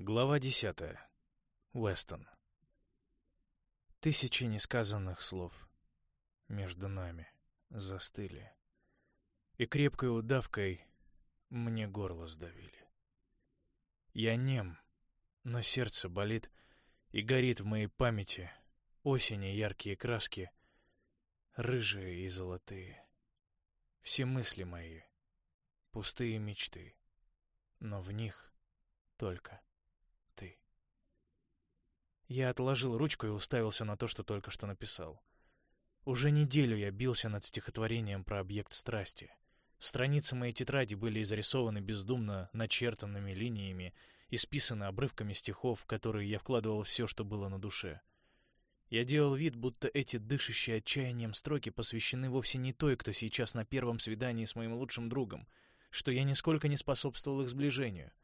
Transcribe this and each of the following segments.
Глава десятая. Уэстон. Тысячи несказанных слов между нами застыли, и крепкой удавкой мне горло сдавили. Я нем, но сердце болит и горит в моей памяти осени яркие краски, рыжие и золотые. Все мысли мои — пустые мечты, но в них только я отложил ручку и уставился на то, что только что написал. Уже неделю я бился над стихотворением про объект страсти. Страницы моей тетради были изрисованы бездумно начертанными линиями и списаны обрывками стихов, в которые я вкладывал все, что было на душе. Я делал вид, будто эти дышащие отчаянием строки посвящены вовсе не той, кто сейчас на первом свидании с моим лучшим другом, что я нисколько не способствовал их сближению —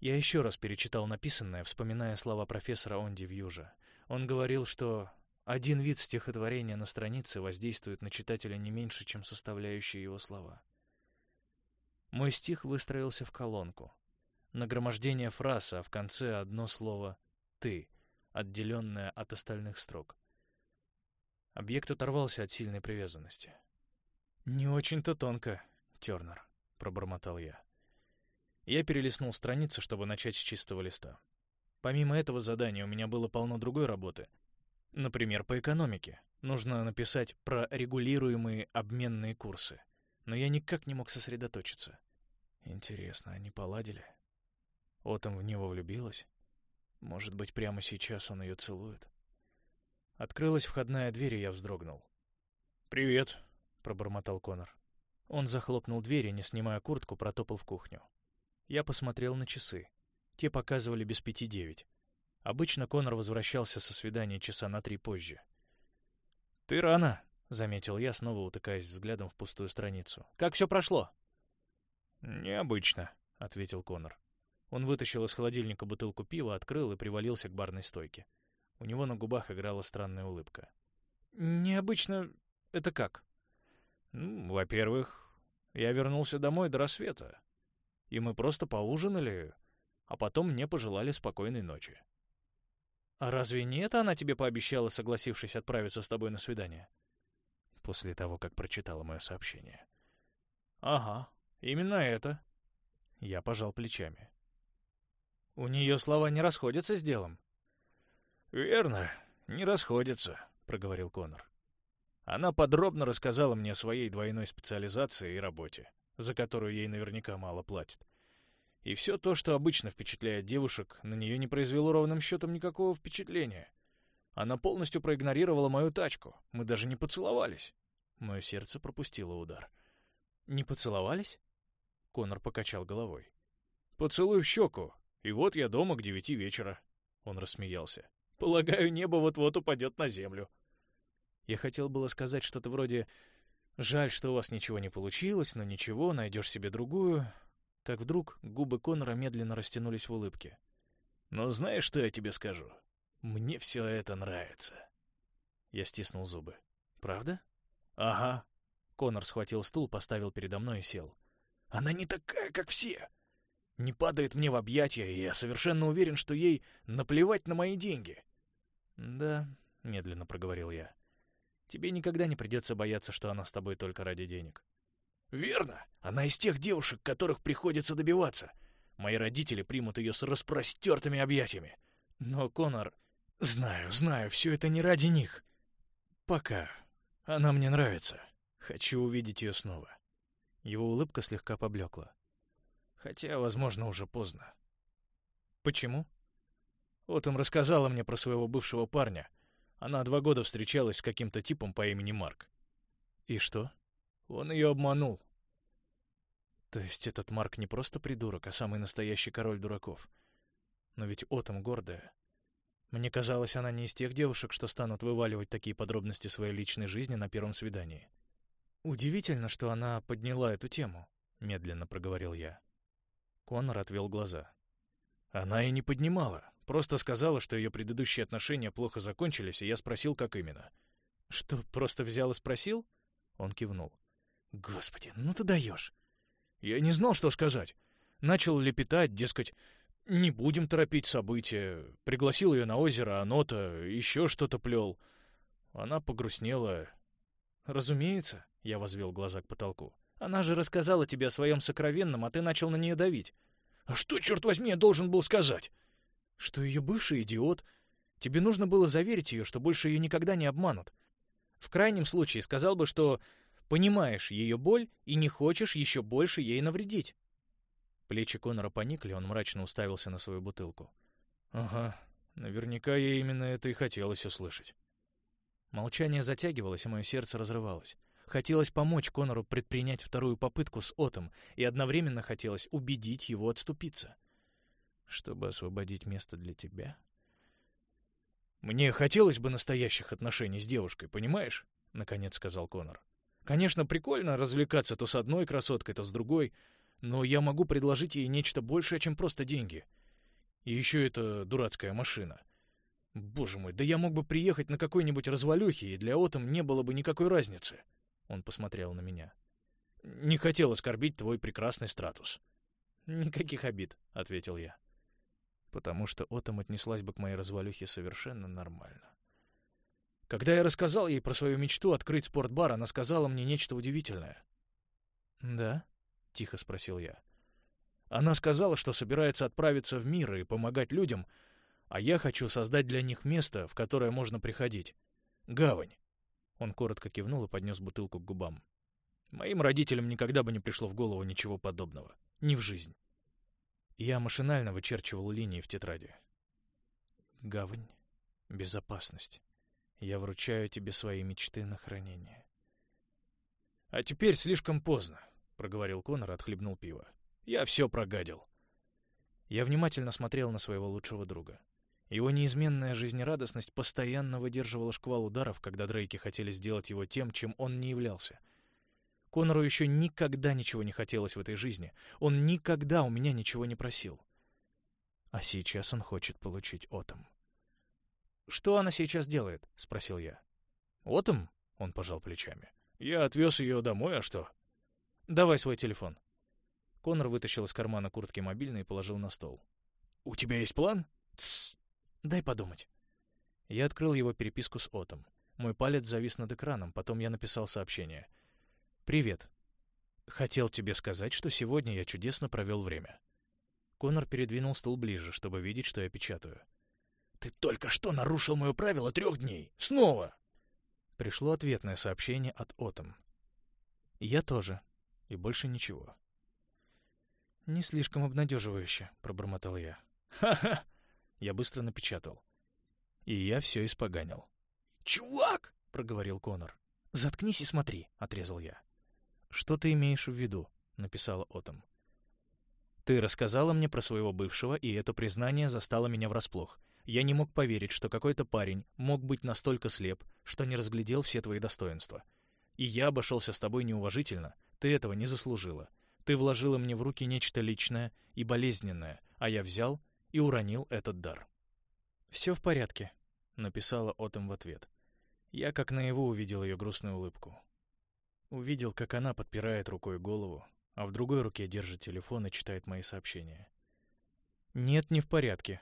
я еще раз перечитал написанное, вспоминая слова профессора Онди Вьюжа. Он говорил, что один вид стихотворения на странице воздействует на читателя не меньше, чем составляющие его слова. Мой стих выстроился в колонку. Нагромождение фраз, а в конце одно слово «ты», отделенное от остальных строк. Объект оторвался от сильной привязанности. «Не очень-то тонко, Тернер», — пробормотал я. Я перелистнул страницу, чтобы начать с чистого листа. Помимо этого задания у меня было полно другой работы. Например, по экономике. Нужно написать про регулируемые обменные курсы. Но я никак не мог сосредоточиться. Интересно, они поладили? Отом в него влюбилась? Может быть, прямо сейчас он ее целует? Открылась входная дверь, и я вздрогнул. «Привет», — пробормотал Конор. Он захлопнул дверь и, не снимая куртку, протопал в кухню. Я посмотрел на часы. Те показывали без пяти девять. Обычно Конор возвращался со свидания часа на три позже. «Ты рано», — заметил я, снова утыкаясь взглядом в пустую страницу. «Как все прошло?» «Необычно», — ответил Конор. Он вытащил из холодильника бутылку пива, открыл и привалился к барной стойке. У него на губах играла странная улыбка. «Необычно... Это как?» «Ну, во-первых, я вернулся домой до рассвета и мы просто поужинали, а потом мне пожелали спокойной ночи. А разве не это она тебе пообещала, согласившись отправиться с тобой на свидание? После того, как прочитала мое сообщение. Ага, именно это. Я пожал плечами. У нее слова не расходятся с делом. Верно, не расходятся, проговорил Конор. Она подробно рассказала мне о своей двойной специализации и работе за которую ей наверняка мало платят. И все то, что обычно впечатляет девушек, на нее не произвело ровным счетом никакого впечатления. Она полностью проигнорировала мою тачку. Мы даже не поцеловались. Мое сердце пропустило удар. «Не поцеловались?» Конор покачал головой. «Поцелуй в щеку, и вот я дома к девяти вечера». Он рассмеялся. «Полагаю, небо вот-вот упадет на землю». Я хотел было сказать что-то вроде Жаль, что у вас ничего не получилось, но ничего, найдешь себе другую. Как вдруг губы Конора медленно растянулись в улыбке. Но знаешь, что я тебе скажу? Мне все это нравится. Я стиснул зубы. Правда? Ага. Конор схватил стул, поставил передо мной и сел. Она не такая, как все. Не падает мне в объятия, и я совершенно уверен, что ей наплевать на мои деньги. Да, медленно проговорил я. Тебе никогда не придется бояться, что она с тобой только ради денег. Верно. Она из тех девушек, которых приходится добиваться. Мои родители примут ее с распростертыми объятиями. Но, Конор... Знаю, знаю, все это не ради них. Пока. Она мне нравится. Хочу увидеть ее снова. Его улыбка слегка поблекла. Хотя, возможно, уже поздно. Почему? Вот он рассказала мне про своего бывшего парня — она два года встречалась с каким-то типом по имени Марк. И что? Он ее обманул. То есть этот Марк не просто придурок, а самый настоящий король дураков. Но ведь Отом гордая. Мне казалось, она не из тех девушек, что станут вываливать такие подробности своей личной жизни на первом свидании. Удивительно, что она подняла эту тему, медленно проговорил я. Конор отвел глаза. Она и не поднимала. Просто сказала, что ее предыдущие отношения плохо закончились, и я спросил, как именно. «Что, просто взял и спросил?» Он кивнул. «Господи, ну ты даешь!» Я не знал, что сказать. Начал лепетать, дескать, Не будем торопить события. Пригласил ее на озеро, а нота еще что-то плел. Она погрустнела. Разумеется, я возвел глаза к потолку. Она же рассказала тебе о своем сокровенном, а ты начал на нее давить. А что, черт возьми, я должен был сказать? Что ее бывший идиот. Тебе нужно было заверить ее, что больше ее никогда не обманут. В крайнем случае сказал бы, что понимаешь ее боль и не хочешь еще больше ей навредить. Плечи Конора поникли, он мрачно уставился на свою бутылку. «Ага, наверняка ей именно это и хотелось услышать». Молчание затягивалось, и мое сердце разрывалось. Хотелось помочь Конору предпринять вторую попытку с Отом, и одновременно хотелось убедить его отступиться. Чтобы освободить место для тебя. «Мне хотелось бы настоящих отношений с девушкой, понимаешь?» — наконец сказал Конор. «Конечно, прикольно развлекаться то с одной красоткой, то с другой, но я могу предложить ей нечто большее, чем просто деньги. И еще эта дурацкая машина. Боже мой, да я мог бы приехать на какой-нибудь развалюхе, и для Отом не было бы никакой разницы. Он посмотрел на меня. Не хотел оскорбить твой прекрасный статус. Никаких обид, ответил я. Потому что Отом отнеслась бы к моей развалюхе совершенно нормально. Когда я рассказал ей про свою мечту открыть спортбар, она сказала мне нечто удивительное. «Да?» — тихо спросил я. Она сказала, что собирается отправиться в мир и помогать людям, а я хочу создать для них место, в которое можно приходить. Гавань. Он коротко кивнул и поднес бутылку к губам. Моим родителям никогда бы не пришло в голову ничего подобного. Ни в жизнь. Я машинально вычерчивал линии в тетради. Гавань. Безопасность. Я вручаю тебе свои мечты на хранение. А теперь слишком поздно проговорил Конор отхлебнул пиво. Я все прогадил. Я внимательно смотрел на своего лучшего друга. Его неизменная жизнерадостность постоянно выдерживала шквал ударов, когда Дрейки хотели сделать его тем, чем он не являлся. Конору еще никогда ничего не хотелось в этой жизни. Он никогда у меня ничего не просил. А сейчас он хочет получить Отом. «Что она сейчас делает?» — спросил я. «Отом?» — он пожал плечами. «Я отвез ее домой, а что?» «Давай свой телефон». Конор вытащил из кармана куртки мобильный и положил на стол. «У тебя есть план?» «Тссс! Дай подумать». Я открыл его переписку с Отом. Мой палец завис над экраном, потом я написал сообщение. «Привет. Хотел тебе сказать, что сегодня я чудесно провел время». Конор передвинул стул ближе, чтобы видеть, что я печатаю. «Ты только что нарушил мое правило трех дней! Снова!» Пришло ответное сообщение от Отом. «Я тоже. И больше ничего. «Не слишком обнадеживающе», — пробормотал я. «Ха-ха!» — я быстро напечатал. И я все испоганил. «Чувак!» — проговорил Конор. «Заткнись и смотри», — отрезал я. «Что ты имеешь в виду?» — написала Отом. «Ты рассказала мне про своего бывшего, и это признание застало меня врасплох. Я не мог поверить, что какой-то парень мог быть настолько слеп, что не разглядел все твои достоинства. И я обошелся с тобой неуважительно, ты этого не заслужила. Ты вложила мне в руки нечто личное и болезненное, а я взял и уронил этот дар. «Все в порядке», — написала Отом в ответ. Я как наяву увидел ее грустную улыбку. Увидел, как она подпирает рукой голову, а в другой руке держит телефон и читает мои сообщения. «Нет, не в порядке.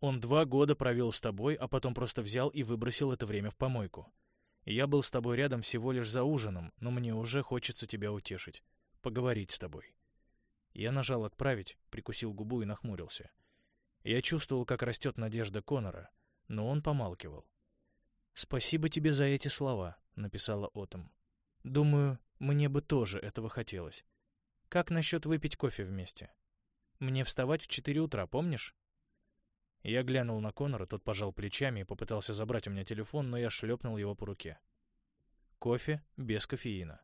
Он два года провел с тобой, а потом просто взял и выбросил это время в помойку. Я был с тобой рядом всего лишь за ужином, но мне уже хочется тебя утешить, поговорить с тобой. Я нажал «Отправить», прикусил губу и нахмурился. Я чувствовал, как растет надежда Конора, но он помалкивал. «Спасибо тебе за эти слова», — написала Отом. «Думаю, мне бы тоже этого хотелось. Как насчет выпить кофе вместе? Мне вставать в четыре утра, помнишь?» Я глянул на Конора, тот пожал плечами и попытался забрать у меня телефон, но я шлепнул его по руке. Кофе без кофеина.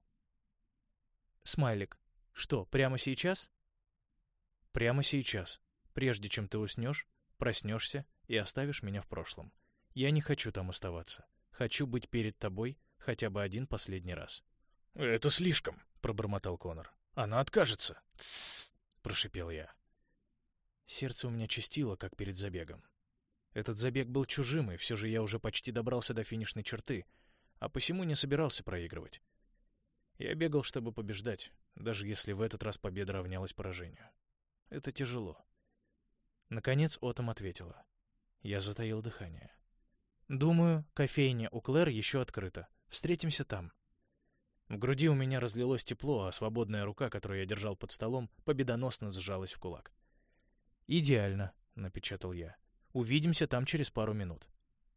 Смайлик. Что, прямо сейчас? Прямо сейчас. Прежде чем ты уснешь, проснешься и оставишь меня в прошлом. Я не хочу там оставаться. Хочу быть перед тобой хотя бы один последний раз. «Это слишком», — пробормотал Конор. «Она откажется». «Тссс», — прошипел я. Сердце у меня чистило, как перед забегом. Этот забег был чужим, и все же я уже почти добрался до финишной черты, а посему не собирался проигрывать. Я бегал, чтобы побеждать, даже если в этот раз победа равнялась поражению. Это тяжело. Наконец Отом ответила. Я затаил дыхание. «Думаю, кофейня у Клэр еще открыта. Встретимся там». В груди у меня разлилось тепло, а свободная рука, которую я держал под столом, победоносно сжалась в кулак. «Идеально», — напечатал я. «Увидимся там через пару минут.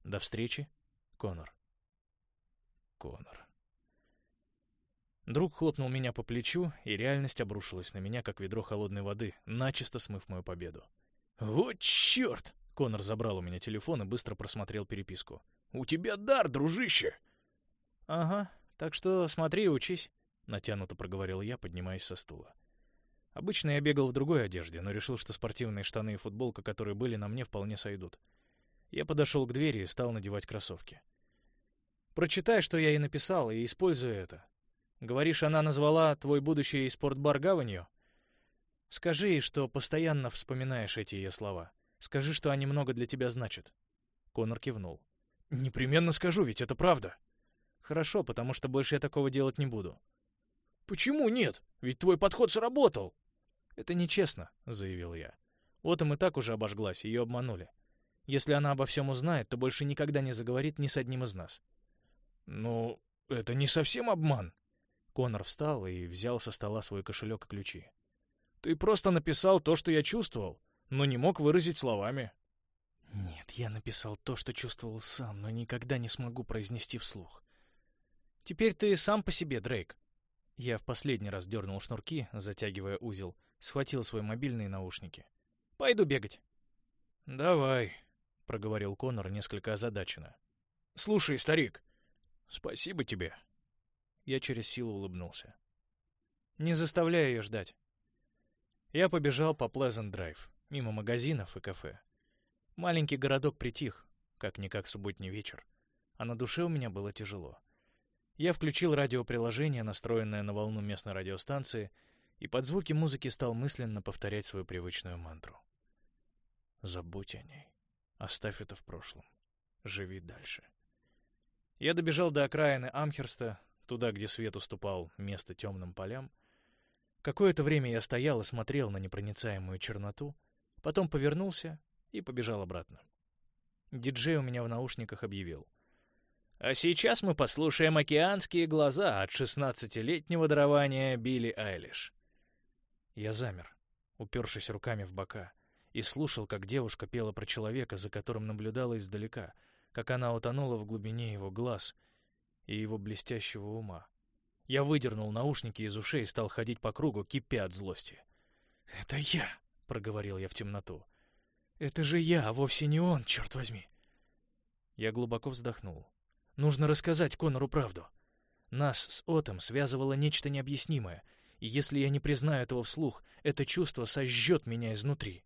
До встречи, Конор». Конор. Друг хлопнул меня по плечу, и реальность обрушилась на меня, как ведро холодной воды, начисто смыв мою победу. «Вот черт!» — Конор забрал у меня телефон и быстро просмотрел переписку. «У тебя дар, дружище!» «Ага, так что смотри и учись», — натянуто проговорил я, поднимаясь со стула. Обычно я бегал в другой одежде, но решил, что спортивные штаны и футболка, которые были на мне, вполне сойдут. Я подошел к двери и стал надевать кроссовки. «Прочитай, что я ей написал, и используй это. Говоришь, она назвала твой будущий спортбар гаванью?» Скажи ей, что постоянно вспоминаешь эти ее слова. Скажи, что они много для тебя значат. Конор кивнул. Непременно скажу, ведь это правда. Хорошо, потому что больше я такого делать не буду. Почему нет? Ведь твой подход сработал. Это нечестно, заявил я. Вот им и так уже обожглась, ее обманули. Если она обо всем узнает, то больше никогда не заговорит ни с одним из нас. Ну, это не совсем обман. Конор встал и взял со стола свой кошелек и ключи. Ты просто написал то, что я чувствовал, но не мог выразить словами. Нет, я написал то, что чувствовал сам, но никогда не смогу произнести вслух. Теперь ты сам по себе, Дрейк. Я в последний раз дернул шнурки, затягивая узел, схватил свой мобильный наушники. Пойду бегать. Давай, проговорил Конор несколько озадаченно. Слушай, старик, спасибо тебе. Я через силу улыбнулся. Не заставляй ее ждать. Я побежал по Плезент-драйв, мимо магазинов и кафе. Маленький городок притих, как-никак субботний вечер, а на душе у меня было тяжело. Я включил радиоприложение, настроенное на волну местной радиостанции, и под звуки музыки стал мысленно повторять свою привычную мантру. «Забудь о ней. Оставь это в прошлом. Живи дальше». Я добежал до окраины Амхерста, туда, где свет уступал место темным полям, Какое-то время я стоял и смотрел на непроницаемую черноту, потом повернулся и побежал обратно. Диджей у меня в наушниках объявил. А сейчас мы послушаем «Океанские глаза» от шестнадцатилетнего дарования Билли Айлиш. Я замер, упершись руками в бока, и слушал, как девушка пела про человека, за которым наблюдала издалека, как она утонула в глубине его глаз и его блестящего ума. Я выдернул наушники из ушей и стал ходить по кругу, кипя от злости. «Это я!» — проговорил я в темноту. «Это же я, а вовсе не он, черт возьми!» Я глубоко вздохнул. «Нужно рассказать Конору правду. Нас с Отом связывало нечто необъяснимое, и если я не признаю этого вслух, это чувство сожжет меня изнутри».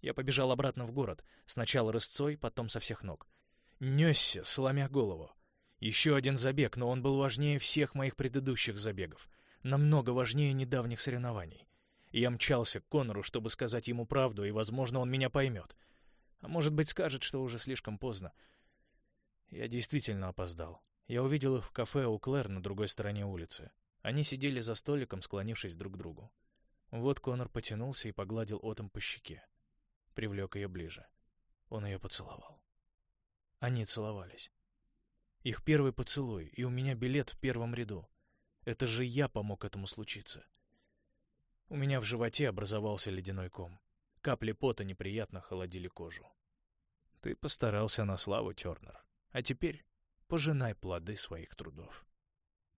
Я побежал обратно в город, сначала рысцой, потом со всех ног. Несся, сломя голову. Еще один забег, но он был важнее всех моих предыдущих забегов. Намного важнее недавних соревнований. Я мчался к Конору, чтобы сказать ему правду, и, возможно, он меня поймет. А может быть, скажет, что уже слишком поздно. Я действительно опоздал. Я увидел их в кафе у Клэр на другой стороне улицы. Они сидели за столиком, склонившись друг к другу. Вот Конор потянулся и погладил Отом по щеке. Привлек ее ближе. Он ее поцеловал. Они целовались. Их первый поцелуй, и у меня билет в первом ряду. Это же я помог этому случиться. У меня в животе образовался ледяной ком. Капли пота неприятно холодили кожу. Ты постарался на славу, Тернер. А теперь пожинай плоды своих трудов.